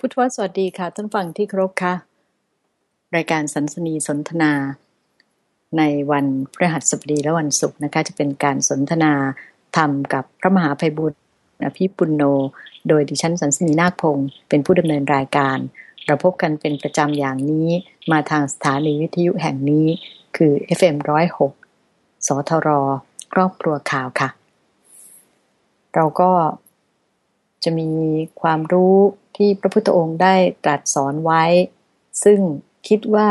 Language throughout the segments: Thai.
พุทธวสวัสดีค่ะท่านฟังที่ครพค่ะ รายการสันสนีสนทนา ในวันพฤหัสบดีและวันศุกร์นะคะจะเป็นการสนทนาธรรมกับพระมหาภัยบุตรอภิปุณโน โดยดิฉันสันสนีนาคพงศ์เป็นผู้ดำเนินรายการ เราพบกันเป็นประจำอย่างนี้มาทางสถานีวิทยุแห่งนี้คือ FM106 สทร ครอบครัวข่าวค่ะ เราก็จะมีความรู้ ที่พระพุทธองค์ได้ตรัสสอนไว้ ซึ่งคิดว่า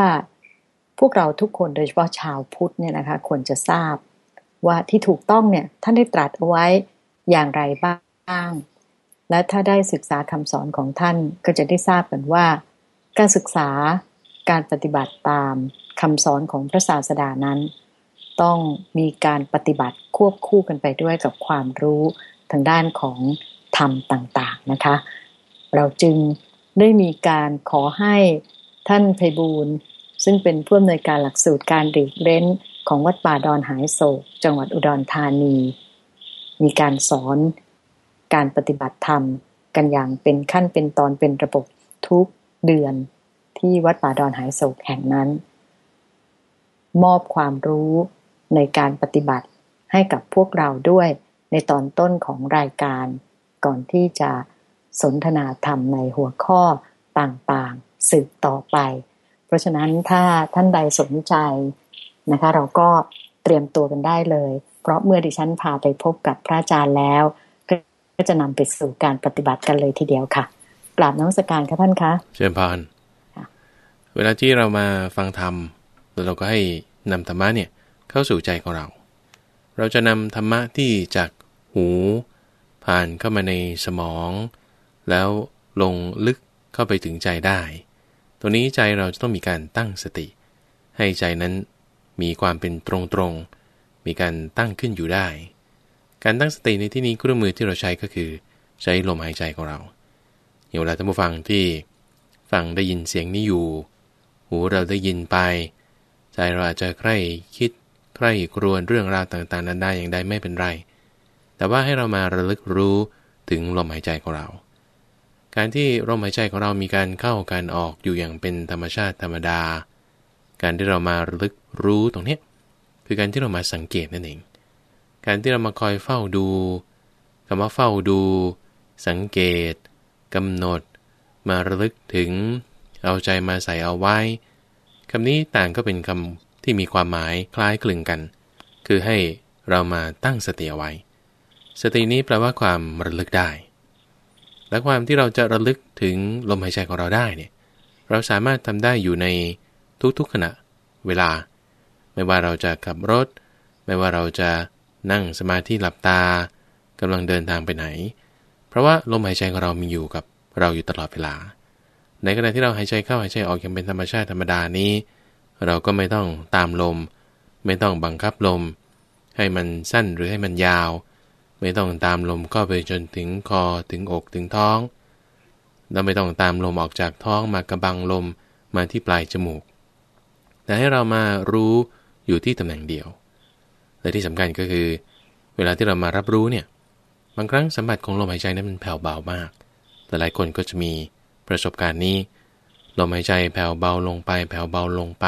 พวกเราทุกคนโดยเฉพาะชาวพุทธเนี่ยนะคะควรจะทราบว่าที่ถูกต้องเนี่ยท่านได้ตรัสเอาไว้อย่างไรบ้าง และถ้าได้ศึกษาคำสอนของท่านก็จะได้ทราบกันว่า การศึกษาการปฏิบัติตามคำสอนของพระศาสดานั้น ต้องมีการปฏิบัติควบคู่กันไปด้วยกับความรู้ทางด้านของธรรมต่าง ๆ นะคะ เราจึงได้มีการขอให้ท่านไพบูลซึ่งเป็นผู้อำนวยการหลักสูตรการหลีกเล้นของวัดป่าดอนหายโศก จังหวัดอุดรธานี มีการสอนการปฏิบัติธรรม กันอย่างเป็นขั้นเป็นตอนเป็นระบบทุกเดือนที่วัดป่าดอนหายโศกแห่งนั้น มอบความรู้ในการปฏิบัติให้กับพวกเราด้วยในตอนต้นของรายการ ก่อนที่จะ สนทนาธรรมในหัวข้อต่างๆ สืบต่อไป เพราะฉะนั้นถ้าท่านใดสนใจนะคะ เราก็เตรียมตัวกันได้เลย เพราะเมื่อดิฉันพาไปพบกับพระอาจารย์แล้ว ก็จะนำไปสู่การปฏิบัติกันเลยทีเดียวค่ะกราบน้อมสการค่ะท่านคะเชิญพานเวลาที่เรามาฟังธรรมเราก็ให้นำธรรมะเนี่ยเข้าสู่ใจของเรา เราจะนำธรรมะที่จากหู ผ่านเข้ามาในสมอง แล้วลงลึกเข้าไปถึงใจได้ ตัวนี้ใจเราจะต้องมีการตั้งสติ ให้ใจนั้นมีความเป็นตรงๆมีการตั้งขึ้นอยู่ได้ การตั้งสติในที่นี้เครื่องมือที่เราใช้ก็คือ ใช้ลมหายใจของเราอย่างเวลาท่านผู้ฟังที่ฟังได้ยินเสียงนี้อยู่ หูเราได้ยินไป ใจเราอาจจะใคร่คิดใคร่ครวญเรื่องราวต่างๆ นั้นได้อย่างใดไม่เป็นไร แต่ว่าให้เรามาระลึกรู้ถึงลมหายใจของเรา การที่ลมหายใจของเรามีการเข้าการออกอยู่อย่างเป็นธรรมชาติธรรมดา การที่เรามาระลึกรู้ตรงนี้คือการที่เรามาสังเกตนั่นเอง การที่เรามาคอยเฝ้าดูคำว่าเฝ้าดู สังเกตกำหนด มาระลึกถึง เอาใจมาใส่เอาไว้คำนี้ต่างก็เป็นคำที่มีความหมายคล้ายคลึงกัน คือให้เรามาตั้งสติเอาไว้ สตินี้แปลว่าความระลึกได้ และความที่เราจะระลึกถึงลมหายใจของเราได้เนี่ยเราสามารถทำได้อยู่ในทุกๆขณะเวลา ไม่ว่าเราจะขับรถ ไม่ว่าเราจะนั่งสมาธิหลับตากำลังเดินทางไปไหน เพราะว่าลมหายใจของเรามีอยู่กับเราอยู่ตลอดเวลา ในขณะที่เราหายใจเข้าหายใจออกอย่างเป็นธรรมชาติธรรมดานี้ เราก็ไม่ต้องตามลม ไม่ต้องบังคับลม ให้มันสั้นหรือให้มันยาว ไม่ต้องตามลมก็ไปจนถึงคอถึงอกถึงท้อง เราไม่ต้องตามลมออกจากท้องมากระบังลมมาที่ปลายจมูก แต่ให้เรามารู้อยู่ที่ตำแหน่งเดียว และที่สำคัญก็คือ เวลาที่เรามารับรู้เนี่ย บางครั้งสัมผัสของลมหายใจนั้นมันแผ่วเบามาก แต่หลายคนก็จะมีประสบการณ์นี้ ลมหายใจแผ่วเบาลงไป แผ่วเบาลงไป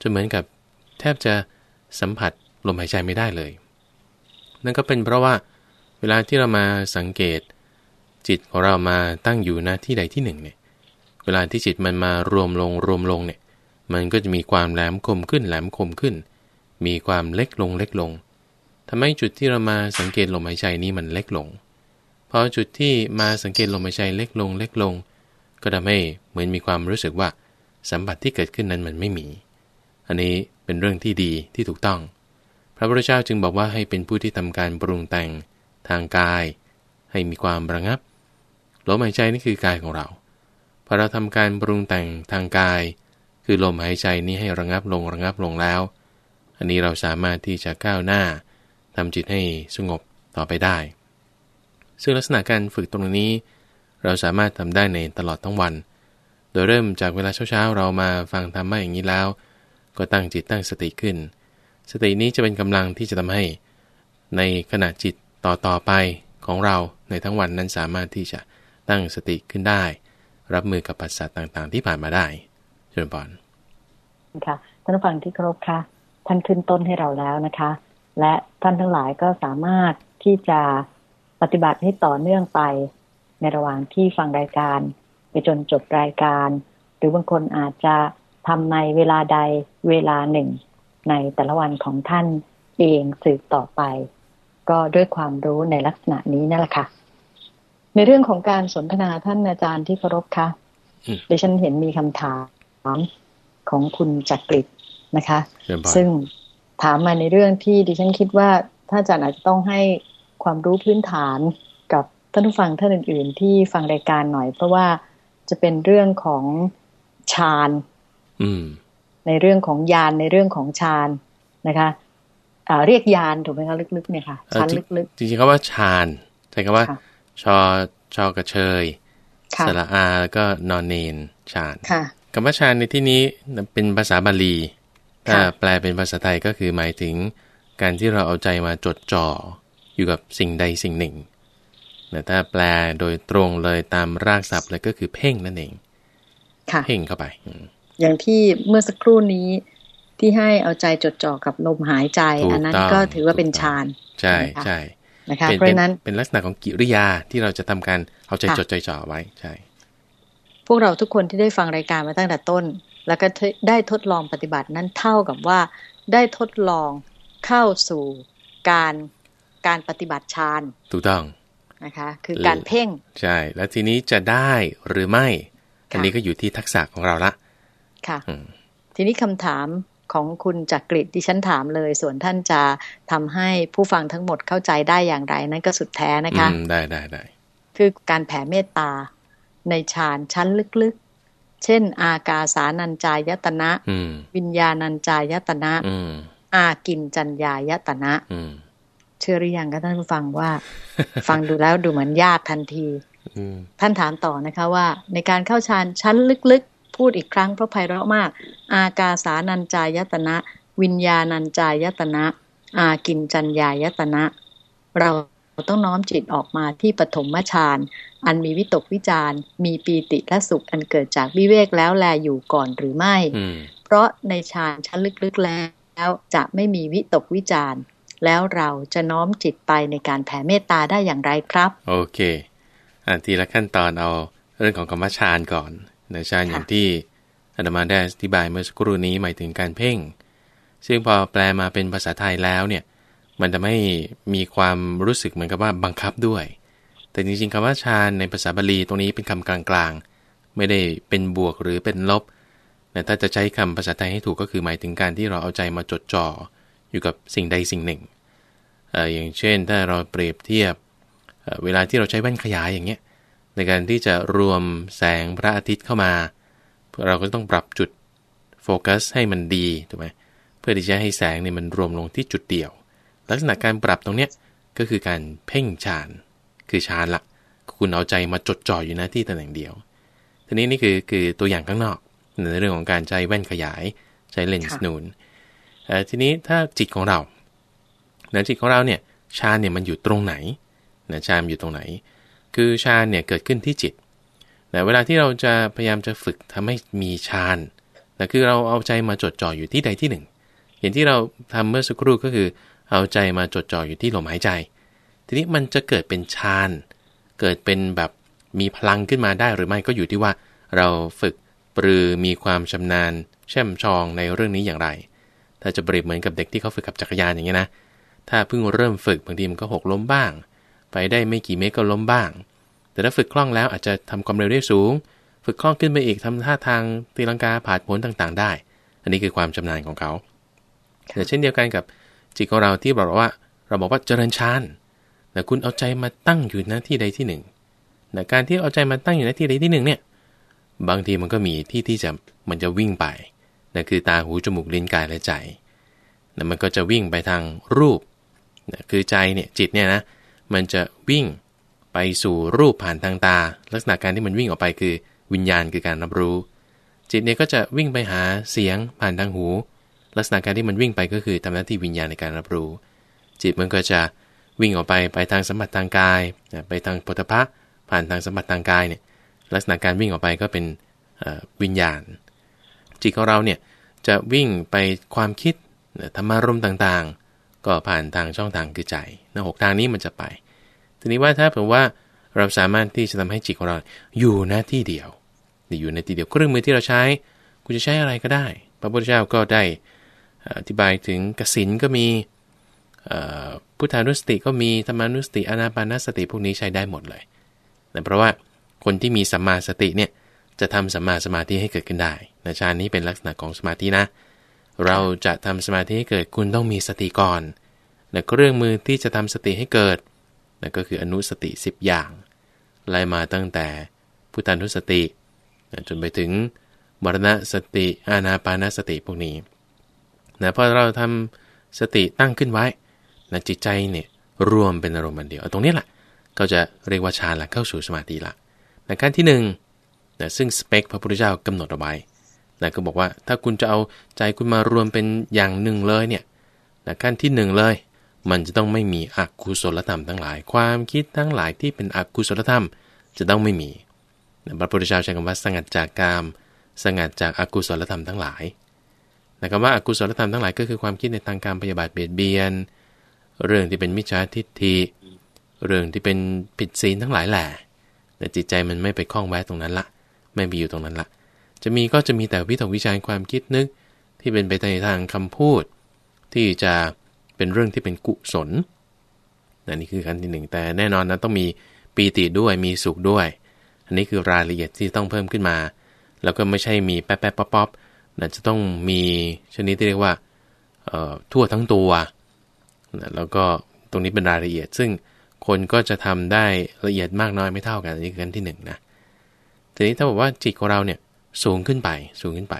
จนเหมือนกับแทบจะสัมผัสลมหายใจไม่ได้เลย นั่นก็เป็นเพราะว่าเวลาที่เรามาสังเกต จิตของเรามาตั้งอยู่ณที่ใดที่หนึ่งเนี่ยเวลาที่จิตมันมารวมลงรวมลงเนี่ยมันก็จะมีความแหลมคมขึ้นแหลมคมขึ้น มีความเล็กลงเล็กลงทำให้จุดที่เรามาสังเกตลมหายใจนี้มันเล็กลงพอจุดที่มาสังเกตลมหายใจเล็กลงเล็กลง ก็ทำให้เหมือนมีความรู้สึกว่าสัมผัสที่เกิดขึ้นนั้นมันไม่มี อันนี้เป็นเรื่องที่ดีที่ถูกต้อง พระพุทธเจ้าจึงบอกว่าให้เป็นผู้ที่ทำการปรุงแต่งทางกาย ให้มีความระงับลมหายใจนี่คือกายของเราพอเราทำการปรุงแต่งทางกาย คือลมหายใจนี้ให้ระงับลงระงับลงแล้ว อันนี้เราสามารถที่จะก้าวหน้าทำจิตให้สงบต่อไปได้ ซึ่งลักษณะการฝึกตรงนี้ เราสามารถทำได้ในตลอดทั้งวัน โดยเริ่มจากเวลาเช้าๆเรามาฟังธรรมะอย่างนี้แล้ว ก็ตั้งจิตตั้งสติขึ้น สตินี้จะเป็นกำลังที่จะทำให้ ในขณะจิตต่อต่อไปของเราในทั้งวันนั้นสามารถที่จะตั้งสติขึ้นได้ รับมือกับปัสสาวะต่างๆ ที่ผ่านมาได้เชิญบอลค่ะท่านผู้ฟังที่เคารพค่ะ ท่านขึ้นต้นให้เราแล้วนะคะ และท่านทั้งหลายก็สามารถที่จะปฏิบัติให้ต่อเนื่องไป ในระหว่างที่ฟังรายการ ไปจนจบรายการ หรือบางคนอาจจะทำในเวลาใดเวลาหนึ่ง ในแต่ละวันของท่านเองสืบต่อไป ก็ด้วยความรู้ในลักษณะนี้นั่นแหละค่ะ ในเรื่องของการสนทนาท่านอาจารย์ที่เคารพค่ะดิฉันเห็นมีคำถามของคุณจักริดนะคะ ซึ่งถามมาในเรื่องที่ดิฉันคิดว่าถ้าอาจารย์อาจจะต้องให้ความรู้พื้นฐานกับท่านผู้ฟังท่านอื่น ๆ ที่ฟังรายการหน่อย เพราะว่าจะเป็นเรื่องของฌาน ในเรื่องของยานในเรื่องของฌานนะคะอ่าเรียกยานถูกไหมคะลึกๆเนี่ยค่ะชั้นลึกๆจริงๆเขาว่าฌานใช่คำว่าชอชอกระเชยสระอาแล้วก็นอนเนนฌานคำว่าฌานในที่นี้เป็นภาษาบาลีถ้าแปลเป็นภาษาไทยก็คือหมายถึงการที่เราเอาใจมาจดจ่ออยู่กับสิ่งใดสิ่งหนึ่งแต่ถ้าแปลโดยตรงเลยตามรากศัพท์เลยก็คือเพ่งนั่นเองเพ่งเข้าไป อย่างที่เมื่อสักครู่นี้ที่ให้เอาใจจดจ่อกับลมหายใจ อันนั้นก็ถือว่าเป็นฌานใช่ใช่นะคะเพราะนั้นเป็นลักษณะของกิริยาที่เราจะทำการเอาใจจดใจจ่อไว้ใช่พวกเราทุกคนที่ได้ฟังรายการมาตั้งแต่ต้น แล้วก็ได้ทดลองปฏิบัตินั้นเท่ากับว่าได้ทดลองเข้าสู่การการปฏิบัติฌานถูกต้องนะคะคือการเพ่งใช่ แล้วทีนี้จะได้หรือไม่ อันนี้ก็อยู่ที่ทักษะของเราละ ค่ะ ทีนี้คำถามของคุณจักกริดที่ฉันถามเลย ส่วนท่านจะทำให้ผู้ฟังทั้งหมดเข้าใจได้อย่างไร นั่นก็สุดแท้นะคะได้ได้ได้คือการแผ่เมตตาในฌานชั้นลึกๆ เช่น อากาสานัญจายตนะ วิญญาณัญจายตนะอากินจัญญายตนะเชื่อหรือยังก็ท่านผู้ฟังว่า ฟังดูแล้วดูเหมือนยากทันทีท่านถามต่อนะคะว่า ในการเข้าฌานชั้นลึกๆ พูดอีกครั้งเพราะไพเราะมาก อากาสานัญจายตนะ วิญญาณัญจายตนะ อากินจัญญายตนะ เราต้องน้อมจิตออกมาที่ปฐมฌานอันมีวิตกวิจารมีปีติและสุขอันเกิดจากวิเวกแล้วแลอยู่ก่อนหรือไม่ เพราะในฌานชั้นลึกๆแล้วจะไม่มีวิตกวิจารแล้วเราจะน้อมจิตไปในการแผ่เมตตาได้อย่างไรครับ โอเคอันทีละขั้นตอนเอาเรื่องของกรรมฌานก่อน ในฌานอย่างที่อาตมาได้อธิบายเมื่อสักครู่นี้หมายถึงการเพ่ง ซึ่งพอแปลมาเป็นภาษาไทยแล้วเนี่ย มันจะไม่มีความรู้สึกเหมือนกับว่าบังคับด้วย แต่จริงๆคำว่าฌานในภาษาบาลีตรงนี้เป็นคำกลางๆ ไม่ได้เป็นบวกหรือเป็นลบแต่ถ้าจะใช้คำภาษาไทยให้ถูกก็คือหมายถึงการที่เราเอาใจมาจดจ่ออยู่กับสิ่งใดสิ่งหนึ่งออย่างเช่นถ้าเราเปรียบเทียบเวลาที่เราใช้แว่นขยายอย่างเงี้ย ในการที่จะรวมแสงพระอาทิตย์เข้ามา เราก็ต้องปรับจุดโฟกัสให้มันดีถูกไหมเพื่อที่จะให้แสงเนี่ยมันรวมลงที่จุดเดียว ลักษณะการปรับตรงเนี้ยก็คือการเพ่งฌานคือฌานละคุณเอาใจมาจดจ่ออยู่หน้าที่ตำแหน่งเดียว ทีนี้นี่คือคือตัวอย่างข้างนอกในเรื่องของการใช้แว่นขยายใช้เลนส์นูนทีนี้ถ้าจิตของเราในจิตของเราเนี่ยฌานเนี่ยมันอยู่ตรงไหนนะฌานอยู่ตรงไหน คือฌานเนี่ยเกิดขึ้นที่จิตแต่เวลาที่เราจะพยายามจะฝึกทำให้มีฌานนะคือเราเอาใจมาจดจ่ออยู่ที่ใดที่หนึ่ง อย่างที่เราทำเมื่อสักครู่ก็คือเอาใจมาจดจ่ออยู่ที่ลมหายใจ ทีนี้มันจะเกิดเป็นฌาน เกิดเป็นแบบมีพลังขึ้นมาได้หรือไม่ก็อยู่ที่ว่า เราฝึกปรือมีความชำนาญแช่มชองในเรื่องนี้อย่างไร ถ้าจะเปรียบเหมือนกับเด็กที่เขาฝึกขับจักรยานอย่างเงี้ยนะ ถ้าเพิ่งเริ่มฝึกบางทีมันก็หกล้มบ้าง ไปได้ไม่กี่เมตรก็ล้มบ้าง แต่ถ้าฝึกคล่องแล้วอาจจะทำความเร็วได้สูง ฝึกคล่องขึ้นไปอีกทำท่าทางตีลังกาผ่านผลต่างๆ ได้ อันนี้คือความชำนาญของเขาแต่เช่นเดียวกันกับจิตของเราที่บอกว่า เราบอกว่าเจริญฌานแต่คุณเอาใจมาตั้งอยู่หน้าที่ใดที่หนึ่งแต่การที่เอาใจมาตั้งอยู่หน้าที่ใดที่หนึ่งเนี่ย บางทีมันก็มีที่ที่จะมันจะวิ่งไปนั่นคือตาหูจมูกลิ้นกายและใจนะมันก็จะวิ่งไปทางรูปนะคือใจเนี่ยจิตเนี่ยนะ มันจะวิ่งไปสู่รูปผ่านทางตา ลักษณะการที่มันวิ่งออกไปคือวิญญาณคือการรับรู้ จิตเนี่ยก็จะวิ่งไปหาเสียงผ่านทางหู ลักษณะการที่มันวิ่งไปก็คือทำหน้าที่วิญญาณในการรับรู้ จิตมันก็จะวิ่งออกไปไปทางสัมผัสทางกาย ไปทางปุถะผ่านทางสัมผัสทางกายเนี่ยลักษณะการวิ่งออกไปก็เป็นวิญญาณ จิตของเราเนี่ยจะวิ่งไปความคิดธรรมารมต่างๆ ก็ผ่านทางช่องทางคือใจนะหกทางนี้มันจะไป ทีนี้ว่าถ้าผื่อว่าเราสามารถที่จะทำให้จิตของเราอยู่หน้าที่เดียวอยู่ในที่เดียวเครื่องมือที่เราใช้คุณจะใช้อะไรก็ได้ พระพุทธเจ้าก็ได้อธิบายถึงกสินก็มีพุทธานุสติก็มีธรรมานุสติอนาปานสติพวกนี้ใช้ได้หมดเลยแต่เพราะว่าคนที่มีสัมมาสติเนี่ยจะทำสัมมาสมาธิให้เกิดขึ้นได้นะชานี้เป็นลักษณะของสมาธินะ เราจะทำสมาธิให้เกิดคุณต้องมีสติก่อนและเครื่องมือที่จะทำสติให้เกิดนั่นก็คืออนุสติ 10 อย่าง ไล่มาตั้งแต่พุทธานุสติ จนไปถึงมรณสติอานาปานสติพวกนี้นะพอเราทำสติตั้งขึ้นไว้นะจิตใจเนี่ยรวมเป็นอารมณ์เดียว ตรงนี้แหละก็จะเรียกว่าฌานละเข้าสู่สมาธิละนะขั้นที่1นึ่งนะซึ่งสเปคพระพุทธเจ้ากำหนดเอาไว้ นะก็บอกว่าถ้าคุณจะเอาใจคุณมารวมเป็นอย่างหนึ่งเลยเนี่ยนะขั้นที่1เลย มันจะต้องไม่มีอกุศลธรรมทั้งหลาย ความคิดทั้งหลายที่เป็นอกุศลธรรมจะต้องไม่มีนะพระพุทธเจ้าใช้คำว่าสงัดจากกามสงัดจากอากุศลธรรมทั้งหลายนะคำว่าอากุศลธรรมทั้งหลายก็คือความคิดในทางการพยาบาทเบียดเบียน เรื่องที่เป็นมิจฉาทิฏฐิ เรื่องที่เป็นผิดศีลทั้งหลายแหละแต่จิตใจมันไม่ไปคล้องแวะตรงนั้นละ ไม่ไปอยู่ตรงนั้นละ จะมีก็จะมีแต่วิตกวิจารความคิดนึก ที่เป็นไปในทางคำพูด ที่จะเป็นเรื่องที่เป็นกุศลนี่คือขั้นที่หนึ่งแต่แน่นอนนะต้องมีปีติด้วยมีสุขด้วย อันนี้คือรายละเอียดที่ต้องเพิ่มขึ้นมา แล้วก็ไม่ใช่มีแป๊บแป๊บป๊อปป๊อปนะจะต้องมีชนิดที่เรียกว่าทั่วทั้งตัวนะแล้วก็ตรงนี้เป็นรายละเอียด ซึ่งคนก็จะทำได้ละเอียดมากน้อยไม่เท่ากันอันนี้คือกันที่1นนะทีนี้ถ้าบอกว่าจิตของเราเนี่ย สูงขึ้นไป สูงขึ้นไป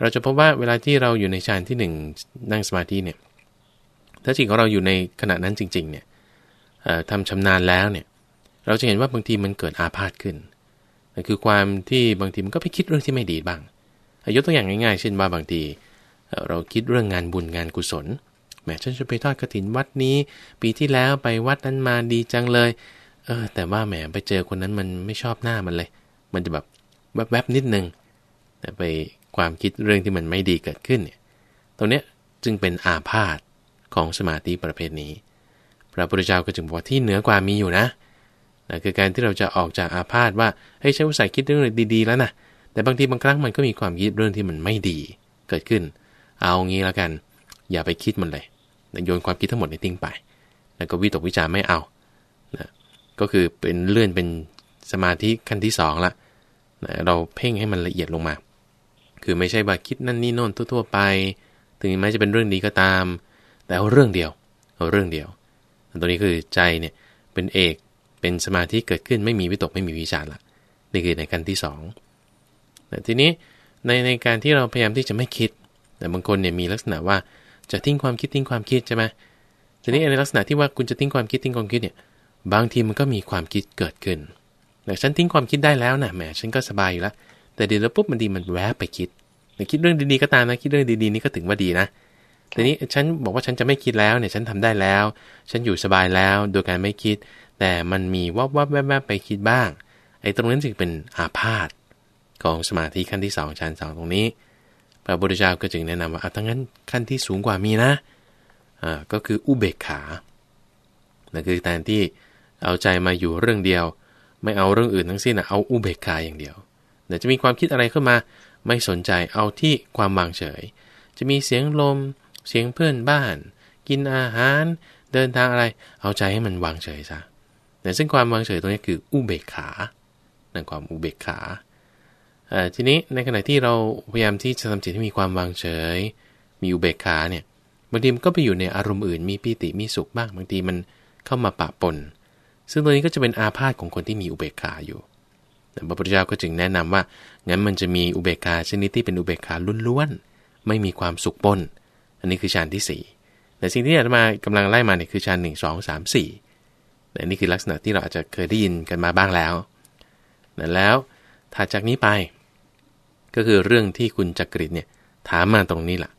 เราจะพบว่าเวลาที่เราอยู่ในฌานที่ 1 นั่งสมาธิเนี่ย ถ้าจิตของเราอยู่ในขณะนั้นจริงๆเนี่ยทำชำนาญแล้วเนี่ย เราจะเห็นว่าบางทีมันเกิดอาพาธขึ้นนั่นคือความที่บางทีมันก็ไปคิดเรื่องที่ไม่ดีบ้างยกตัวอย่างง่ายๆ เช่นว่าบางทีเราคิดเรื่องงานบุญงานกุศลแหมฉันจะไปทอดกระถินวัดนี้ ปีที่แล้วไปวัดนั้นมาดีจังเลย เออแต่ว่าแหมไปเจอคนนั้นมันไม่ชอบหน้ามันเลย มันจะแบบ แวบๆนิดนึงแต่ไปความคิดเรื่องที่มันไม่ดีเกิดขึ้นเนี่ยตรงเนี้ยจึงเป็นอาพาธของสมาธิประเภทนี้ พระพุทธเจ้าก็จึงบอกว่าที่เหนือกว่ามีอยู่นะนะคือการที่เราจะออกจากอาพาธว่าเฮ้ยฉันอุตส่าห์คิดเรื่องดีๆแล้วนะแต่บางทีบางครั้งมันก็มีความคิดเรื่องที่มันไม่ดีเกิดขึ้น เอางี้แล้วกัน อย่าไปคิดมันเลยโยนความคิดทั้งหมดในทิ้งไป แล้วก็วิตกวิจารไม่เอานะก็คือเป็นเลื่อนเป็นสมาธิขั้นที่2ละ เราเพ่งให้มันละเอียดลงมา คือไม่ใช่ว่าคิดนั่นนี่โน่นทั่วๆไป ถึงแม้จะเป็นเรื่องดีก็ตาม แต่เอาเรื่องเดียว เอาเรื่องเดียว ตัวนี้คือใจเนี่ยเป็นเอก เป็นสมาธิเกิดขึ้นไม่มีวิตกไม่มีวิจารละนี่คือในขั้นที่2แต่ทีนี้ในในการที่เราพยายามที่จะไม่คิด แต่บางคนเนี่ยมีลักษณะว่าจะทิ้งความคิดทิ้งความคิดใช่ไหมทีนี้ในลักษณะที่ว่าคุณจะทิ้งความคิดทิ้งความคิดเนี่ย บางทีมันก็มีความคิดเกิดขึ้น แต่ฉันทิ้งความคิดได้แล้วนะแหมฉันก็สบายอยู่แล้วแต่เดี๋ยวปุ๊บมันดีมันแวบไปคิดคิดเรื่องดีๆก็ตามนะคิดเรื่องดีๆนี่ก็ถึงว่าดีนะทีนี้ฉันบอกว่าฉันจะไม่คิดแล้วเนี่ยฉันทำได้แล้ว ฉันอยู่สบายแล้วโดยการไม่คิด แต่มันมีวับวับแวบแวบไปคิดบ้าง ไอ้ตรงนั้นจึงเป็นอาพาธของสมาธิขั้นที่2ชั้นสองตรงนี้ พระพุทธเจ้าก็จึงแนะนำว่าทั้งนั้นขั้นที่สูงกว่ามีนะอ่าก็คืออุเบกขานั่นคือแทนที่เอาใจมาอยู่เรื่องเดียว ไม่เอาเรื่องอื่นทั้งสิ้นนะเอาอุเบกขาอย่างเดียวเดี๋ยวจะมีความคิดอะไรขึ้นมา ไม่สนใจเอาที่ความวางเฉย จะมีเสียงลม เสียงเพื่อนบ้าน กินอาหาร เดินทางอะไร เอาใจให้มันวางเฉยซะแต่ซึ่งความวางเฉยตรงนี้คืออุเบกขานั่นความอุเบกขาทีนี้ในขณะที่เราพยายามที่จะทำจิตให้มีความวางเฉย มีอุเบกขาเนี่ยบางทีมันก็ไปอยู่ในอารมณ์อื่น มีปีติมีสุขบ้างบางทีมันเข้ามาปะปน ซึ่งตัวนี้ก็จะเป็นอาพาธของคนที่มีอุเบกขาอยู่แต่พระพุทธเจ้าก็จึงแนะนำว่า งั้นมันจะมีอุเบกขาชนิดที่เป็นอุเบกขาล้วนๆ ไม่มีความสุขปน อันนี้คือฌานที่ 4 แต่สิ่งที่อาตมากำลังไล่มาเนี่ยคือฌานหนึ่งสองสามสี่แต่นี่คือลักษณะที่เราอาจจะเคยได้ยินกันมาบ้างแล้ว แล้วถัดจากนี้ไป ก็คือเรื่องที่คุณจักริดเนี่ยถามมาตรงนี้แหละ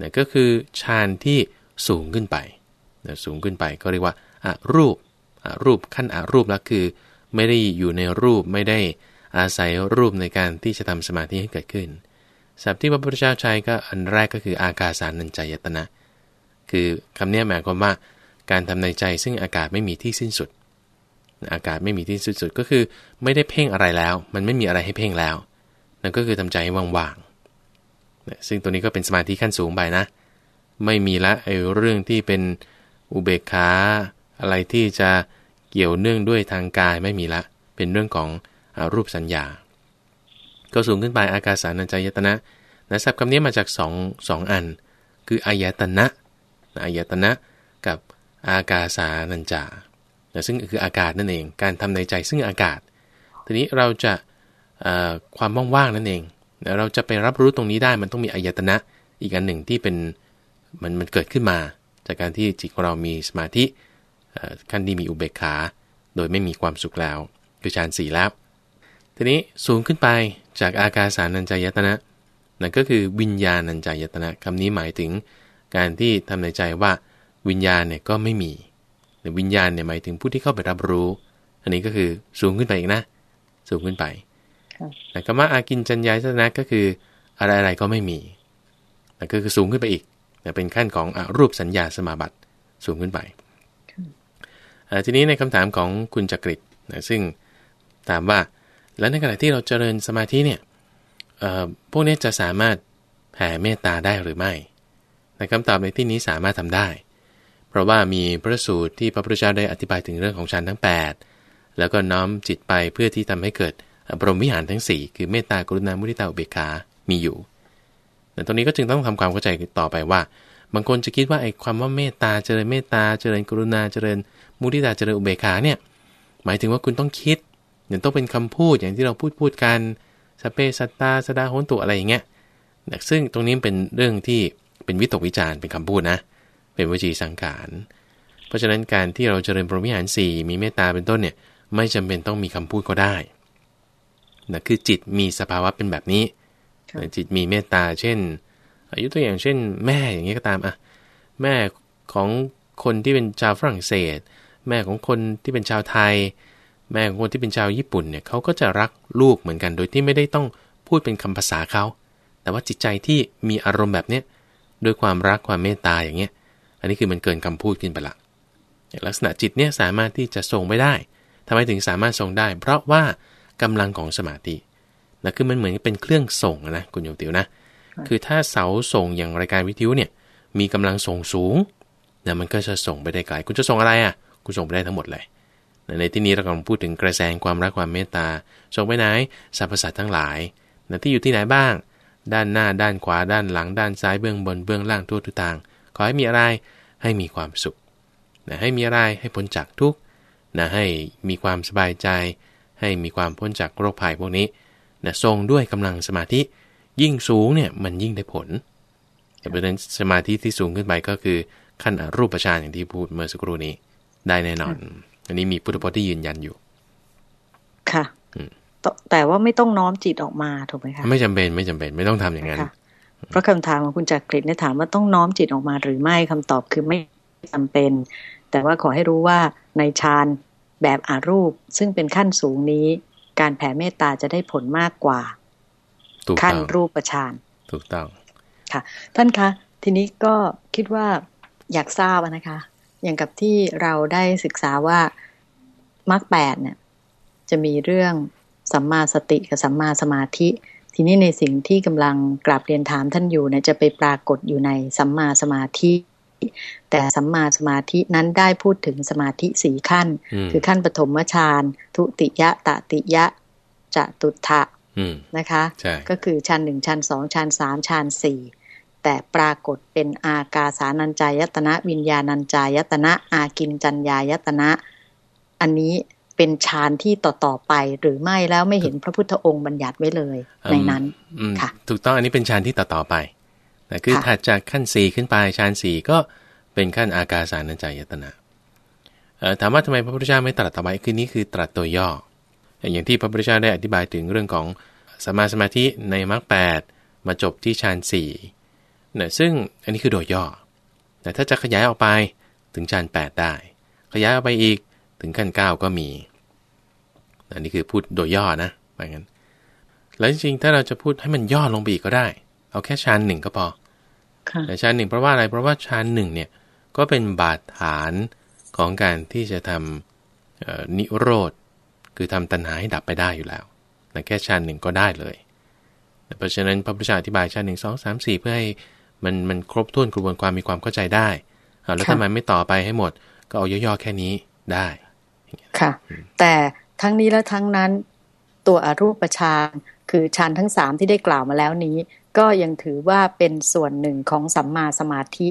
นะก็คือฌานที่สูงขึ้นไปนะสูงขึ้นไปก็เรียกว่าอารูป รูปขั้นอารูปแล้วคือ ไม่ได้อยู่ในรูปไม่ได้อาศัยรูปในการที่จะทำสมาธิให้เกิดขึ้นศัพท์ที่พระพุทธเจ้าใช้ก็อันแรกก็คืออากาสานัญจายตนะ คือคำนี้หมายความว่าการทำในใจซึ่งอากาศไม่มีที่สิ้นสุด อากาศไม่มีที่สิ้นสุดก็คือไม่ได้เพ่งอะไรแล้ว มันไม่มีอะไรให้เพ่งแล้วนั่นก็คือทำใจว่างๆซึ่งตัวนี้ก็เป็นสมาธิขั้นสูงไปนะ ไม่มีละไอ้เรื่องที่เป็นอุเบกขา อะไรที่จะเกี่ยวเนื่องด้วยทางกายไม่มีละ เป็นเรื่องของรูปสัญญา ก็สูงขึ้นไปอากาสานัญจายตนะนะศัพท์คำนี้มาจาก2งอัน คืออายตนะอายตนะกับอากาสานัญจาซึ่งคืออากาศนั่นเอง การทำในใจซึ่งอากาศ ทีนี้เราจะความว่างๆนั่นเอง เราจะไปรับรู้ตรงนี้ได้มันต้องมีอายตนะอีกอันหนึ่งที่เป็นมันมันเกิดขึ้นมา จากการที่จิตของเรามีสมาธิ ขั้นที่มีอุเบกขา โดยไม่มีความสุขแล้ว คือฌานสี่แล้ว ทีนี้สูงขึ้นไปจากอากาสานัญจายตนะนั่นก็คือวิญญาณัญจายตนะคำนี้หมายถึง การที่ทำในใจว่าวิญญาณเนี่ยก็ไม่มีหรือวิญญาณเนี่ยหมายถึงผู้ที่เข้าไปรับรู้ อันนี้ก็คือสูงขึ้นไปอีกนะ สูงขึ้นไปแต่คำว่าอากินจัญญาตนะก็คืออะไรอะไรก็ไม่มีนั่นก็คือสูงขึ้นไปอีกเป็นขั้นของอรูปสัญญาสมาบัติสูงขึ้นไป ทีนี้ในคำถามของคุณจักริดนะซึ่งถามว่า แล้วในขณะที่เราเจริญสมาธิเนี่ยพวกนี้จะสามารถแผ่เมตตาได้หรือไม่ในคำตอบในที่นี้สามารถทำได้ เพราะว่ามีพระสูตรที่พระพุทธเจ้าได้อธิบายถึงเรื่องของฌานทั้ง 8 แล้วก็น้อมจิตไปเพื่อที่ทำให้เกิดบรมวิหารทั้ง 4 คือเมตตากรุณามุทิตาอุเบกขา มีอยู่แต่ตรงนี้ก็จึงต้องทำความเข้าใจต่อไปว่า บางคนจะคิดว่าไอ้ความว่าเมตตาเจริญเมตตาเจริญกรุณาเจริญ มุทิตาเจริญอุเบกขาเนี่ยหมายถึงว่าคุณต้องคิดอย่างต้องเป็นคำพูดอย่างที่เราพูดพูดกันสเปสัตตาสดาโหนตุอะไรอย่างเงี้ยซึ่งตรงนี้เป็นเรื่องที่เป็นวิตกวิจารณ์เป็นคำพูดนะ เป็นวจีสังขารเพราะฉะนั้นการที่เราเจริญพรหมิหารสี่มีเมตตาเป็นต้นเนี่ยไม่จำเป็นต้องมีคำพูดก็ได้นะคือจิตมีสภาวะเป็นแบบนี้จิตมีเมตตาเช่น อายุตัวอย่างเช่น แม่อย่างนี้ก็ตามอะแม่ของคนที่เป็นชาวฝรั่งเศส แม่ของคนที่เป็นชาวไทย แม่ของคนที่เป็นชาวญี่ปุ่นเนี่ยเขาก็จะรักลูกเหมือนกัน โดยที่ไม่ได้ต้องพูดเป็นคำภาษาเขาแต่ว่าจิตใจที่มีอารมณ์แบบเนี้ยด้วยความรักความเมตตาอย่างเงี้ย อันนี้คือมันเกินคำพูดขึ้นไปละลักษณะจิตเนี่ยสามารถที่จะทรงไม่ได้ทำไมถึงสามารถทรงได้ เพราะว่ากำลังของสมาธินะคือมันเหมือนเป็นเครื่องส่งนะคุณโยมติวนะ คือถ้าเสาส่งอย่างรายการวิทยุเนี่ย มีกำลังส่งสูงนะมันก็จะส่งไปได้ไกล คุณจะส่งอะไรอะ คุณส่งไปได้ทั้งหมดเลย ในที่นี้เรากำลังพูดถึงกระแสความรักความเมตตา ส่งไปไหนสรรพสัตว์ทั้งหลายนะที่อยู่ที่ไหนบ้าง ด้านหน้า ด้านขวา ด้านหลัง ด้านซ้าย เบื้องบน เบื้องล่าง ทั่วทุกทาง ขอให้มีอะไร ให้มีความสุขนะให้มีอะไร ให้พ้นจากทุกข์นะให้มีความสบายใจ ให้มีความพ้นจากโรคภัยพวกนี้นะทรงด้วยกำลังสมาธิ ยิ่งสูงเนี่ยมันยิ่งได้ผลเพราะฉะนั้นสมาธิที่สูงขึ้นไปก็คือขั้นอรูปฌานอย่างที่พูดเมื่อสักครู่นี้ ได้แน่นอน อันนี้มีพุทธพจน์ที่ยืนยันอยู่ ค่ะแต่ว่าไม่ต้องน้อมจิตออกมาถูกไหมคะไม่จำเป็นไม่จำเป็นไม่ต้องทำอย่างนั้นเพราะคำถามของคุณจักริดเนี่ยถามว่าต้องน้อมจิตออกมาหรือไม่คำตอบคือไม่จำเป็น แต่ว่าขอให้รู้ว่าในฌานแบบอารูปซึ่งเป็นขั้นสูงนี้ การแผ่เมตตาจะได้ผลมากกว่า ขั้นรูปฌานถูกต้องค่ะ ท่านคะทีนี้ก็คิดว่าอยากทราบนะคะ อย่างกับที่เราได้ศึกษาว่ามรรคแปดเนี่ย จะมีเรื่องสัมมาสติกับสัมมาสมาธิ ทีนี้ในสิ่งที่กำลังกราบเรียนถามท่านอยู่เนี่ยจะไปปรากฏอยู่ในสัมมาสมาธิ แต่สัมมาสมาธินั้นได้พูดถึงสมาธิสี่ขั้น คือขั้นปฐมฌานทุติยะตติยะจะตุทะ นะคะก็คือชั้นหนึ่งชั้นสองชั้นสามชั้นสี่แต่ปรากฏเป็นอากาสานัญจายตนะ วิญญาณัญจายตนะ อากินจัญญายตนะ อันนี้เป็นฌานที่ต่อต่อไปหรือไม่แล้วไม่เห็นพระพุทธองค์บัญญัติไว้เลยในนั้นค่ะ ถูกต้องอันนี้เป็นฌานที่ต่อต่อไปแต่คือถัดจากขั้นสี่ขึ้นไปฌานสี่ก็เป็นขั้นอากาสานัญจายตนะถามว่าทำไมพระพุทธเจ้าไม่ตรัสต่อไปคือนี้คือตรัสตัวย่อ อย่างที่พระพุทธเจ้าได้อธิบายถึงเรื่องของสมาสมาธิในมรรคแปดมาจบที่ฌานสี่เนี่ยซึ่งอันนี้คือโดยย่อแต่ถ้าจะขยายออกไปถึงฌานแปดได้ ขยายออกไปอีกถึงขั้นเก้าก็มีอันนี้คือพูดโดยย่อนะว่างั้น แล้วจริงๆ ถ้าเราจะพูดให้มันย่อลงไปอีกก็ได้ เอาแค่ฌานหนึ่งก็พอค่ะแต่ฌานหนึ่งเพราะว่าอะไร เพราะว่าฌานหนึ่งเนี่ยก็เป็นบาดฐานของการที่จะทำเอ่อนิโรธ คือทำตัณหาให้ดับไปได้อยู่แล้วแต่แค่ฌานหนึ่งก็ได้เลยเพราะฉะนั้นพระพุทธเจ้าอธิบายฌานหนึ่งสองสามสี่เพื่อให้มันมันครบถ้วนกระบวนความมีความเข้าใจได้อ่าแล้วค่ะทำไมไม่ต่อไปให้หมด ก็เอาย่อๆแค่นี้ได้ค่ะ แต่ทั้งนี้และทั้งนั้นตัวอรูปฌานคือฌานทั้งสามที่ได้กล่าวมาแล้วนี้ ก็ยังถือว่าเป็นส่วนหนึ่งของสัมมาสมาธิ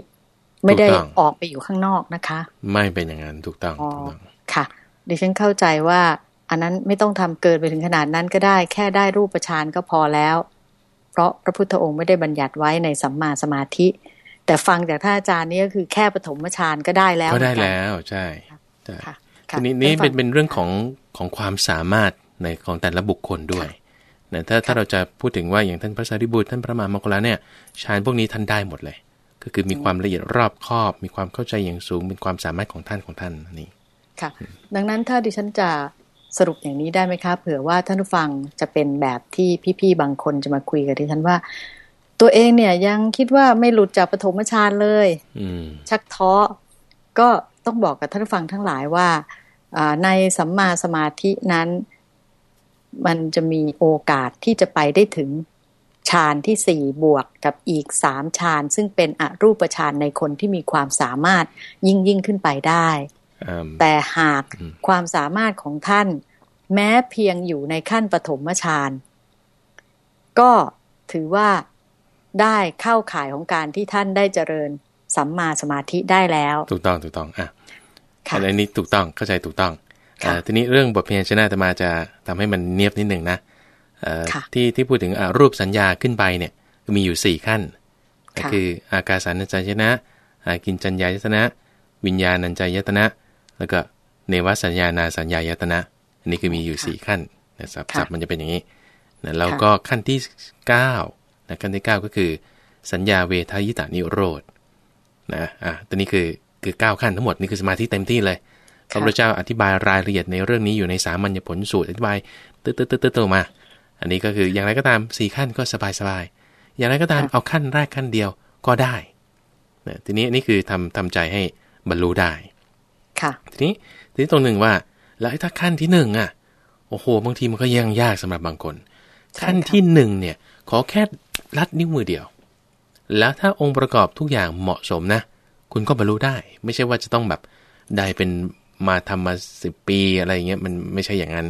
ไม่ได้ถูกต้องออกไปอยู่ข้างนอกนะคะ ไม่เป็นอย่างนั้นถูกต้องอ๋อถูกต้องค่ะ ดิฉันเข้าใจว่า อันนั้นไม่ต้องทำเกินไปถึงขนาดนั้นก็ได้ แค่ได้รูปฌานก็พอแล้ว เพราะพระพุทธองค์ไม่ได้บัญญัติไว้ในสัมมาสมาธิ แต่ฟังจากท่านอาจารย์นี่ก็คือแค่ปฐมฌานก็ได้แล้ว ก็ได้เหมือนนแล้วใช่ใช่ค่ะค่ะทีนี้นี่ได้ฟัเป็นงเป็นเรื่องของของความสามารถในของแต่ละบุคคลด้วยนะถ้าถ้าเราจะพูดถึงว่าอย่างท่านพระสารีบุตรท่านพระมหาโมคคัลลาเนี่ยฌานพวกนี้ท่านได้หมดเลย ก็คือมีความละเอียดรอบคอบ มีความเข้าใจอย่างสูงเป็นความสามารถของท่านของท่านนี่ค่ะ ดังนั้นถ้าดิฉันจะ สรุปอย่างนี้ได้ไหมคะเผื่อว่าท่านผู้ฟังจะเป็นแบบที่พี่ๆบางคนจะมาคุยกับดิฉันว่า ตัวเองเนี่ยยังคิดว่าไม่หลุดจากปฐมฌานเลยอืมชักท้อก็ต้องบอกกับท่านผู้ฟังทั้งหลายว่าอ่าในสัมมาสมาธินั้น มันจะมีโอกาสที่จะไปได้ถึงฌานที่สี่บวกกับอีกสามฌานซึ่งเป็นอรูปฌานในคนที่มีความสามารถยิ่งยิ่งขึ้นไปได้อืม แต่หากอืมความสามารถของท่าน แม้เพียงอยู่ในขั้นปฐมฌานก็ถือว่าได้เข้าข่ายของการที่ท่านได้เจริญสัมมาสมาธิได้แล้ว ถูกต้องถูกต้องอะค่ะอันนี้ถูกต้องเข้าใจถูกต้องค่ะอ่าทีนี้เรื่องบทเพียนชนะอาตมาจะทำให้มันเนียบนิดหนึ่งนะเอ่อค่ะที่ที่พูดถึงอ่ารูปสัญญาขึ้นไปเนี่ยมีอยู่สี่ขั้นก็ค่ะคืออากาสานัญจายตนะอากินจัญญายตนะ วิญญาณัญจายตนะ แล้วก็เนวสัญญานาสัญญายตนะ อันนี้คือมีอยู่สี่ขั้นนะศัพท์ค่ะศัพท์มันจะเป็นอย่างนี้นะแล้วค่ะก็ขั้นที่เก้านะขั้นที่เก้าก็คือ สัญญาเวทายตานิโรธนะอะตัวนี้คือคือเก้าขั้นทั้งหมดนี่คือสมาธิเต็มที่เลยพระพุทธเจ้าอธิบายรายละเอียดในเรื่องนี้อยู่ในสามัญญผลสูตรอธิบายตืดตืดตืดตืดมา อันนี้ก็คืออย่างไรก็ตามสี่ขั้นก็สบายสบายอย่างไรก็ตามค่ะเอาขั้นแรกขั้นเดียวก็ได้นะทีนี้นี่คือทำทำใจให้บรรลุได้ ค่ะทีนี้ทีนี้ตรงหนึ่งว่า แล้วถ้าขั้นที่หนึ่งอะโอ้โห บางทีมันก็ยังยากสำหรับบางคนใช่ขั้นค่ะที่หนึ่งเนี่ย ขอแค่ลัดนิ้วมือเดียว แล้วถ้าองค์ประกอบทุกอย่างเหมาะสมนะ คุณก็บรรลุได้ ไม่ใช่ว่าจะต้องแบบได้เป็นมาทำมาสิบปีอะไรอย่างเงี้ยมันไม่ใช่อย่างนั้น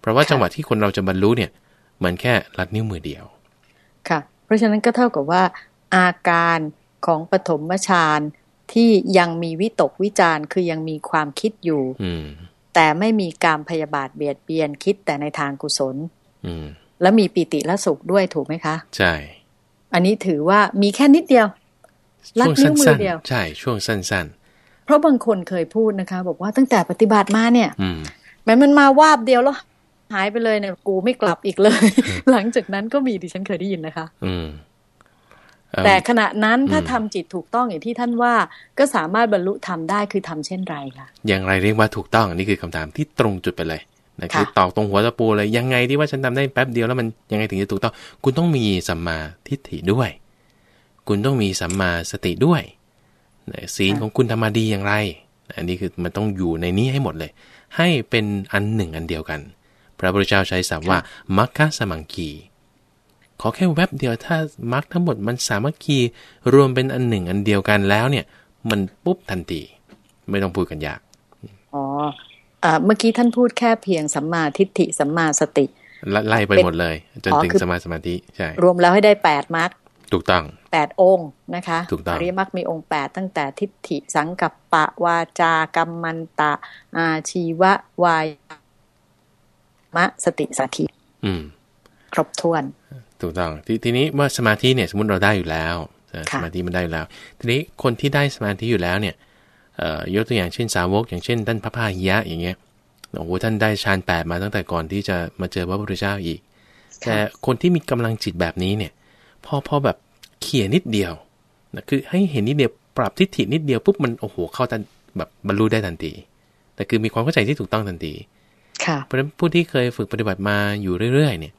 เพราะว่าค่ะจังหวะที่คนเราจะบรรลุเนี่ยมันแค่ลัดนิ้วมือเดียว ค่ะ เพราะฉะนั้นก็เท่ากับว่า อาการของปฐมฌาน ที่ยังมีวิตกวิจารณ์คือยังมีความคิดอยู่อืมแต่ไม่มีการพยาบาทเบียดเบียนคิดแต่ในทางกุศลอืมและมีปิติและสุขด้วยถูกไหมคะ ใช่ อันนี้ถือว่ามีแค่นิดเดียวลัดช่วงนิ้วมืสั้อนเดียวๆใช่ช่วงสั้นเพราะบางคนเคยพูดนะคะ บอกว่าตั้งแต่ปฏิบัติมาเนี่ยๆอืมแม้มันมาวาบเดียวแล้วหายไปเลยเนี่ยกูไม่กลับอีกเลย หลังจากนั้นก็มีดิฉันเคยได้ยินนะคะ อืมเอิ่ม แต่ขณะนั้นถ้าอืมทำจิตถูกต้องอย่างที่ท่านว่า ก็สามารถบรรลุธรรมได้คือทำเช่นไรคะอย่างไรเรียกว่าถูกต้องนี่คือคำถามที่ตรงจุดไปเลยนะค่ะคือตอกตรงหัวตะปูเลยยังไงที่ว่าฉันทำได้แป๊บเดียวแล้วมันยังไงถึงจะถูกต้อง คุณต้องมีสัมมาทิฏฐิด้วย คุณต้องมีสัมมาสติด้วยนะศีลของคุณทำมาดีอย่างไร อันนี้คือมันต้องอยู่ในนี้ให้หมดเลย ให้เป็นอันหนึ่งอันเดียวกัน พระพุทธเจ้าใช้ศัพท์ว่ามัคคะสมังคี ขอแค่แวบเดียวถ้ามัคทั้งหมดมันสามัคคีรวมเป็นอันหนึ่งอันเดียวกันแล้วเนี่ย มันปุ๊บทันทีไม่ต้องพูดกันยากอ๋ออ่าเมื่อกี้ท่านพูดแค่เพียงสัมมาทิฏฐิสัมมาสติไล่ไล่ไปเป็นหมดเลย จนอ๋อถึงคือสมาสมาธิใช่รวมแล้วให้ได้แปดมรรคถูกต้องแปดองค์นะคะถูกต้องอริยมรรคมีองค์แปดตั้งแต่ทิฏฐิสังกัปปะวาจากรรมันตะ อาชีวะวายมะสติสัทธิอืม ครบถ้วน ถูกต้องททีนี้ว่าสมาธิเนี่ยสมมติเราได้อยู่แล้วเอ่อค่ะสมาธิมันได้อยู่แล้ว ทีนี้คนที่ได้สมาธิอยู่แล้วเนี่ยเอ่อยกตัวอย่างเช่นสาวก อย่างเช่นท่านพระพาหิยะอย่างเงี้ยโอ้โหท่านได้ฌานแปดมาตั้งแต่ก่อนที่จะมาเจอพระพุทธเจ้าอีก แต่คนที่มีกำลังจิตแบบนี้เนี่ย พอพอแบบเขี่ยนิดเดียวนะคือให้เห็นนิดเดียวปรับทิฏฐินิดเดียวปุ๊บมันโอ้โหเข้าทันแบบบรรลุได้ทันที แต่คือมีความเข้าใจที่ถูกต้องทันทีค่ะเพราะฉะนั้นผู้ที่เคยฝึกปฏิบัติมาอยู่เรื่อยๆ เนี่ย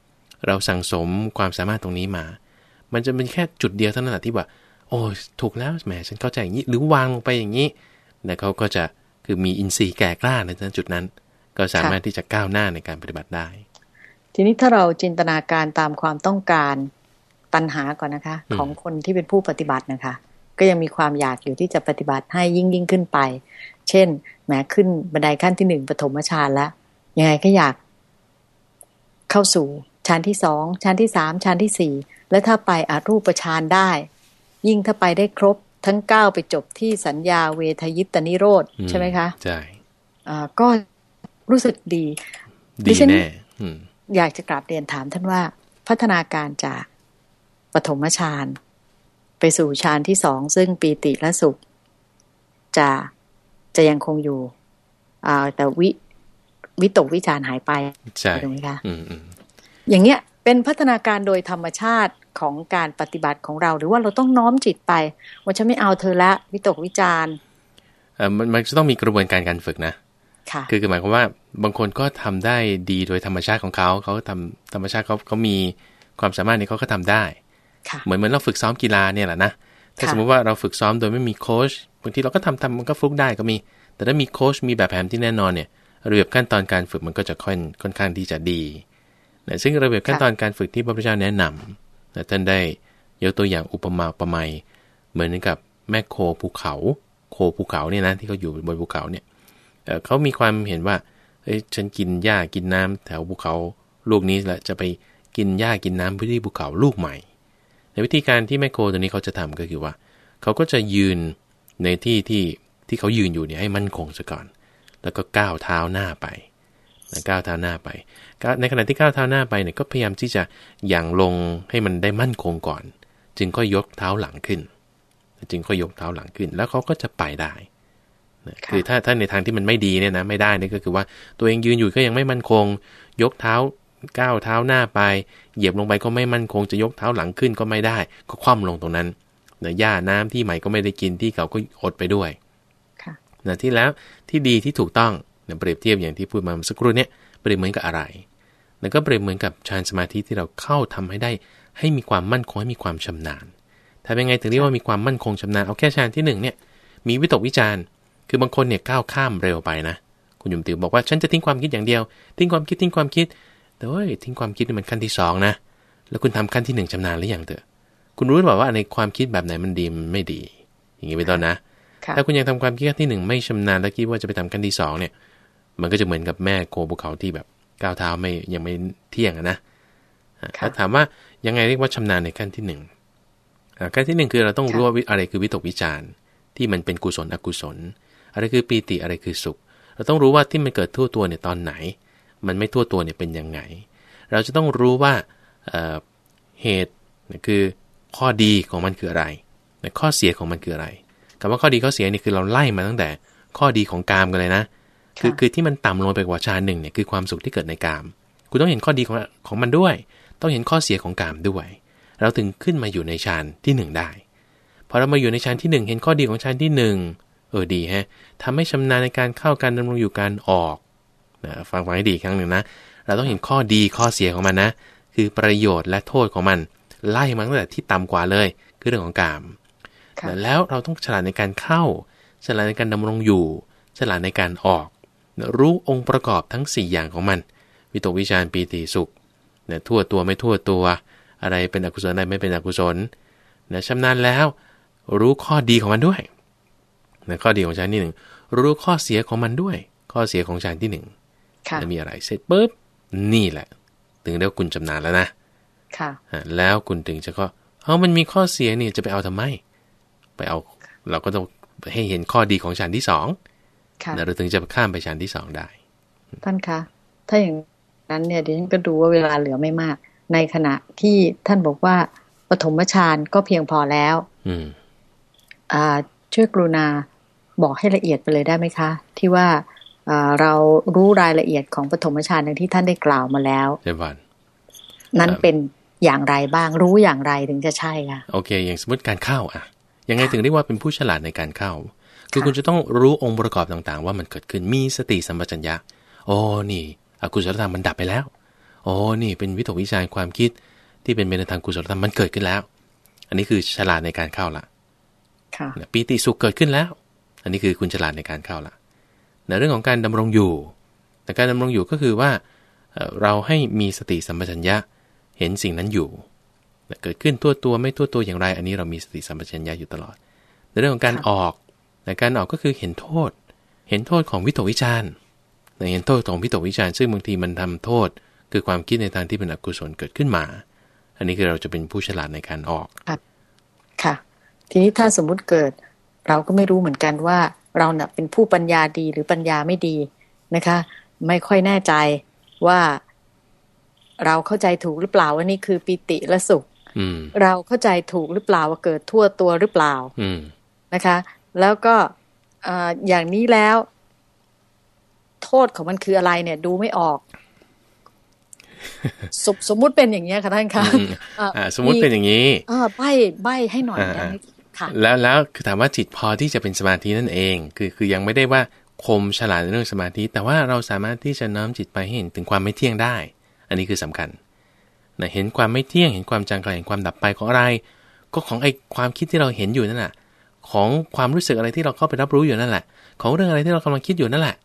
เราสั่งสมความสามารถตรงนี้มา มันจะเป็นแค่จุดเดียวเท่านั้นแหละที่ว่า โอ้ถูกแล้วแหมฉันเข้าใจอย่างนี้ หรือวางลงไปอย่างนี้แล้วเขาก็จะคือมีอินทรีย์แก่กล้าในจุดนั้น ก็สามารถที่จะก้าวหน้าในการปฏิบัติได้ ทีนี้ถ้าเราจินตนาการตามความต้องการตัณหาก่อนนะคะอืมของคนที่เป็นผู้ปฏิบัตินะคะ ก็ยังมีความอยากอยู่ที่จะปฏิบัติให้ยิ่งยิ่งขึ้นไป เช่นแหมขึ้นบันไดขั้นที่หนึ่งปฐมฌานแล้วยังไงก็อยากเข้าสู่ ฌานที่สองฌานที่สามฌานที่สี่และถ้าไปอารูปฌานได้ ยิ่งถ้าไปได้ครบทั้งเก้าไปจบที่สัญญาเวทยิตนิโรธอืใช่ไหมคะใช่อ่าก็รู้สึกดีดิดีฉันแน่อืมอยากจะกราบเรียนถามท่านว่าพัฒนาการจากปฐมฌานไปสู่ฌานที่สองซึ่งปีติและสุข จะจะยังคงอยู่อ่าแต่วิวิตกวิจารหายไปใช่ถูกไหมคะ อืมอืมอย่างเงี้ยเป็นพัฒนาการโดยธรรมชาติของการปฏิบัติของเรา หรือว่าเราต้องน้อมจิตไปว่าฉันไม่เอาเธอละวิตกวิจารเออมันมันจะต้องมีกระบวนการการฝึกนะค่ะคือคือหมายความว่าบางคนก็ทำได้ดีโดยธรรมชาติของเขาเขาทำธรรมชาติเขาเขามีความสามารถในเขาก็ทำได้ค่ะเหมือนเหมือนเราฝึกซ้อมกีฬาเนี่ยแหละนะถ้าค่ะสมมติว่าเราฝึกซ้อมโดยไม่มีโค้ชบางทีเราก็ทำทำมันก็ฟลุกได้ก็มี แต่ถ้ามีโค้ชมีแบบแผนที่แน่นอนเนี่ยระเบียบขั้นตอนการฝึกมันก็จะค่อนค่อนข้างที่จะดี นะซึ่งระเบียบขั้นตอนการฝึกที่พระพุทธเจ้าแนะนำนะท่านได้ยกตัวอย่างอุปมาอุปไมยเหมือนกับแม่โคภูเขา โคภูเขาเนี่ยนะที่เขาอยู่บนภูเขาเนี่ยเอ่อเขามีความเห็นว่าเอ้ยฉันกินหญ้ากินน้ำแถวภูเขาลูกนี้แหละจะไปกินหญ้ากินน้ำที่ภูเขาลูกใหม่ ในวิธีการที่แมคโครตัวนี้เขาจะทำก็คือว่า เขาก็จะยืนในที่ที่ที่เขายืนอยู่เนี่ยให้มั่นคงซะก่อน แล้วก็ก้าวเท้าหน้าไปนะก้าวเท้าหน้าไปก้าว ในขณะที่ก้าวเท้าหน้าไปเนี่ยก็พยายามที่จะหยั่งลงให้มันได้มั่นคงก่อน จึงก็ยกเท้าหลังขึ้น จึงก็ยกเท้าหลังขึ้น แล้วเขาก็จะไปได้นะค่ะคือถ้าถ้าในทางที่มันไม่ดีเนี่ยนะไม่ได้นี่ก็คือว่าตัวเองยืนอยู่ก็ยังไม่มั่นคง ยกเท้าก้าวเท้าหน้าไป เหยียบลงไปก็ไม่มั่นคงจะยกเท้าหลังขึ้นก็ไม่ได้ ก็คว่ำลงตรงนั้นเนะหญ้าน้ำที่ใหม่ก็ไม่ได้กินที่เก่าก็อดไปด้วยค่ะนะที่แล้วที่ดีที่ถูกต้องนะเปรียบเทียบอย่างที่พูดมาเมื่อสักครู่เนี้ย เปรียบเหมือนกับอะไร แล้วก็เปรียบเหมือนกับฌานสมาธิที่เราเข้าทำให้ได้ให้มีความมั่นคงให้มีความชำนาญทำยังไงถึงเรียกว่ามีความมั่นคงชำนาญเอาแค่ฌานที่หนึ่งเนี่ยมีวิตกวิจารณ์ คือบางคนเนี่ยก้าวข้ามเร็วไปนะ คุณยมติวบอกว่าฉันจะทิ้งความคิดอย่างเดียว ทิ้งความคิดทิ้งความคิด แต่ว่าทิ้งความคิดนี่มันขั้นที่สองนะ แล้วคุณทำขั้นที่หนึ่งชำนาญหรือยังเถอะ คุณรู้หรือเปล่าว่าในความคิดแบบไหนมันดีมันไม่ดี อย่างนี้เป็นต้นนะค่ะถ้าคุณยังทำความคิดขั้นที่หนึ่งไม่ชำนาญแล้วคิดว่าจะไปทำขั้นที่สองเนี่ย มันก็จะเหมือนกับแม่โคภูเขาที่แบบก้าวเท้าไม่ยังไม่เที่ยงอะนะอะค่ะถ้าถามว่ายังไงเรียกว่าชำนาญในขั้นที่หนึ่งอะขั้นที่หนึ่งคือเราต้องรู้ว่าวิอะไรคือวิตกวิจารณ์ที่มันเป็นกุศลอกุศล อะไรคือปีติอะไรคือสุข เราต้องรู้ว่าที่มันเกิดทั่วตัวเนี่ยตอนไหน มันไม่ทั่วตัวเนี่ยเป็นยังไง เราจะต้องรู้ว่าเอ่อเหตุเนี่ยคือข้อดีของมันคืออะไรและข้อเสียของมันคืออะไรคำว่าข้อดีข้อเสียนี่คือเราไล่มาตั้งแต่ข้อดีของกามกันเลยนะ คือค่ะคือที่มันต่ำลงไปกว่าฌานหนึ่งเนี่ยคือความสุขที่เกิดในกาม คุณต้องเห็นข้อดีของของมันด้วย ต้องเห็นข้อเสียของกามด้วย เราถึงขึ้นมาอยู่ในฌานที่หนึ่งได้พอเรามาอยู่ในฌานที่หนึ่งเห็นข้อดีของฌานที่หนึ่งเออดีฮะทำให้ชำนาญในการเข้าการดำรงอยู่การออกนะฟังฟังให้ดีอีกครั้งหนึ่งนะเราต้องเห็นข้อดีข้อเสียของมันนะ คือประโยชน์และโทษของมันไล่มาตั้งแต่ที่ต่ำกว่าเลย คือเรื่องของกามค่ะแล้วเราต้องฉลาดในการเข้าฉลาดในการดำรงอยู่ฉลาดในการออก รู้องค์ประกอบทั้ง 4 อย่างของมัน วิตกวิจารปีติสุขนะทั่วตัวไม่ทั่วตัว อะไรเป็นอกุศลอะไรไม่เป็นอกุศลนะชำนาญแล้ว รู้ข้อดีของมันด้วยนะข้อดีของฌานที่หนึ่งรู้ข้อเสียของมันด้วย ข้อเสียของฌานที่หนึ่งค่ะแล้วมีอะไรเสร็จปุ๊บนี่แหละ ถึงเรียกว่าคุณชำนาญแล้วนะค่ะอะแล้วคุณถึงจะก็เอามันมีข้อเสียนี่จะไปเอาทำไม ไปเอา เราก็ต้องให้เห็นข้อดีของฌานที่สองค่ะแล้ว เราถึงจะข้ามไปฌานที่สองได้ ท่านคะ ถ้าอย่างนั้นเนี่ยดิฉันก็ดูว่าเวลาเหลือไม่มาก ในขณะที่ท่านบอกว่าปฐมฌานก็เพียงพอแล้ว อืมอ่าช่วยกรุณาบอกให้ละเอียดไปเลยได้ไหมคะ ที่ว่าอ่าเรารู้รายละเอียดของปฐมฌานอย่างที่ท่านได้กล่าวมาแล้วเจวันนั้นครับเป็นอย่างไรบ้างรู้อย่างไรถึงจะใช่ค่ะโอเค อย่างสมมติการเข้าอะยังไงค่ะถึงเรียกว่าเป็นผู้ฉลาดในการเข้า คือค่ะคุณจะต้องรู้องค์ประกอบต่างๆ ว่ามันเกิดขึ้นมีสติสัมปชัญญะโอ้นี่อกุศลธรรมมันดับไปแล้วโอ้นี่เป็นวิตกวิจารความคิดที่เป็นเมนทางกุศลธรรมมันเกิดขึ้นแล้ว อันนี้คือฉลาดในการเข้าละปีติสุขเกิดขึ้นแล้ว อันนี้คือคุณฉลาดในการเข้าละในเรื่องของการดำรงอยู่ แต่การดำรงอยู่ก็คือว่าเราให้มีสติสัมปชัญญะเห็นสิ่งนั้นอยู่เกิดขึ้นตัวตัวไม่ตัวตัวอย่างไร อันนี้เรามีสติสัมปชัญญะอยู่ตลอด ในเรื่องของการออก แต่การออกก็คือเห็นโทษ เห็นโทษของวิตกวิจารณ์เห็นโทษของวิตกวิจารณ์ซึ่งบางทีมันทำโทษ คือความคิดในทางที่เป็นอกุศลเกิดขึ้นมา อันนี้คือเราจะเป็นผู้ฉลาดในการออกค่ะ ทีนี้ถ้าสมมุติเกิด เราก็ไม่รู้เหมือนกันว่าเราเน่ะเป็นผู้ปัญญาดีหรือปัญญาไม่ดีนะคะ ไม่ค่อยแน่ใจว่าเราเข้าใจถูกหรือเปล่าว่านี่คือปิติและสุขเราเข้าใจถูกหรือเปล่าว่าเกิดทั่วตัวหรือเปล่านะคะ แล้วก็อย่างนี้แล้ว โทษของมันคืออะไรเนี่ย ดูไม่ออก สมสมมุติเป็นอย่างนี้ค่ะท่านคะสมมุติเป็นอย่างนี้ใบใบให้หน่อยได้ไหมค่ะแล้วแล้วคือถามว่าจิตพอที่จะเป็นสมาธินั่นเอง คือคือยังไม่ได้ว่าคมฉลาดในเรื่องสมาธิ แต่ว่าเราสามารถที่จะน้อมจิตไปให้เห็นถึงความไม่เที่ยงได้ อันนี้คือสำคัญนะเห็นความไม่เที่ยงเห็นความจางคลายเห็นความดับไปของอะไร ก็ของไอ้ความคิดที่เราเห็นอยู่นั่นแหละ ของความรู้สึกอะไรที่เราเข้าไปรับรู้อยู่นั่นแหละ ของเรื่องอะไรที่เรากำลังคิดอยู่นั่นแหละ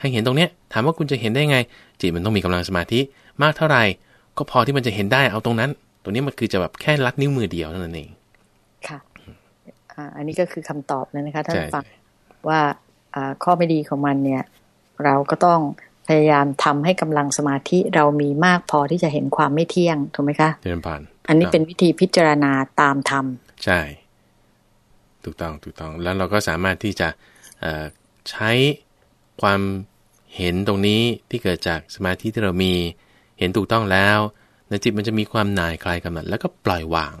ให้เห็นตรงเนี้ยถามว่าคุณจะเห็นได้ไง จิตมันต้องมีกำลังสมาธิมากเท่าไหร่ ก็พอที่มันจะเห็นได้เอาตรงนั้น ตรงนี้มันคือจะแบบแค่ลัดนิ้วมือเดียวเท่านั้นเองค่ะอันนี้ก็คือคำตอบเลยนะคะท่านฟังว่าข้อไม่ดีของมันเนี่ย เราก็ต้องพยายามทำให้กำลังสมาธิเรามีมากพอที่จะเห็นความไม่เที่ยงถูกไหมคะเรียนผ่านอันนี้เป็นวิธีพิจารณาตามธรรมใช่ ถูกต้องถูกต้องแล้วเราก็สามารถที่จะใช้ความเห็นตรงนี้ที่เกิดจากสมาธิที่เรามีเห็นถูกต้องแล้วในจิตมันจะมีความหน่ายคลายกำหนัดแล้วก็ปล่อยวาง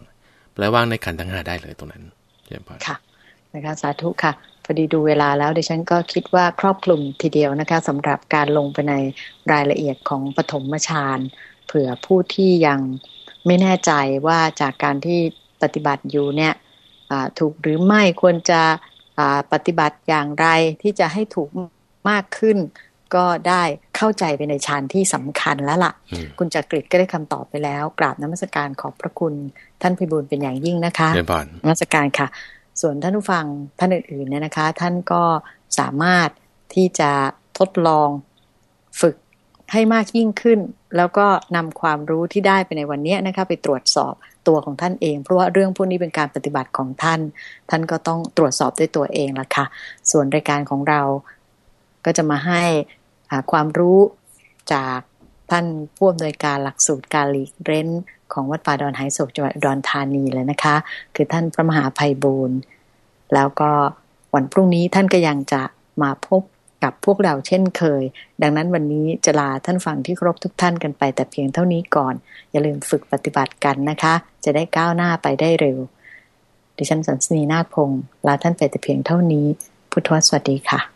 ปล่อยวางในขันธ์ทั้งห้าได้เลยตรงนั้นเรียนผ่านค่ะนะคะสาธุค่ะพอดีดูเวลาแล้วดิฉันก็คิดว่าครอบคลุมทีเดียวนะคะสำหรับการลงไปในรายละเอียดของปฐมฌานเผื่อผู้ที่ยังไม่แน่ใจว่าจากการที่ปฏิบัติอยู่เนี่ย ถูกหรือไม่ควรจะปฏิบัติอย่างไรที่จะให้ถูกมากขึ้น ก็ได้เข้าใจไปในฌานที่สำคัญแล้วละ่ะ คุณจักริดก็ได้คำตอบไปแล้ว กราบน้ำมศการขอบพระคุณท่านพิบูลเป็นอย่างยิ่งนะคะน้ำมศการค่ะ ส่วนท่านผู้ฟังท่านอื่นๆเนี่ยนะคะ ท่านก็สามารถที่จะทดลองฝึกให้มากยิ่งขึ้น แล้วก็นำความรู้ที่ได้ไปในวันนี้นะคะ ไปตรวจสอบ ตัวของท่านเอง เพราะว่าเรื่องพวกนี้เป็นการปฏิบัติของท่าน ท่านก็ต้องตรวจสอบด้วยตัวเองละค่ะ ส่วนรายการของเราก็จะมาให้ความรู้จากท่านผู้อำนวยการหลักสูตรการหลีกเร้นของวัดป่าดอนไหโศกจังหวัดดอนธานีเลยนะคะ คือท่านพระมหาภัยบูรณ์แล้วก็วันพรุ่งนี้ท่านก็ยังจะมาพบ กับพวกเราเช่นเคย ดังนั้นวันนี้จะลาท่านฟังที่ครบทุกท่านกันไปแต่เพียงเท่านี้ก่อน อย่าลืมฝึกปฏิบัติกันนะคะ จะได้ก้าวหน้าไปได้เร็ว ดิฉันสันสนีนาคพงศ์ลาท่านไปแต่เพียงเท่านี้ พุทธวสวัสดีค่ะ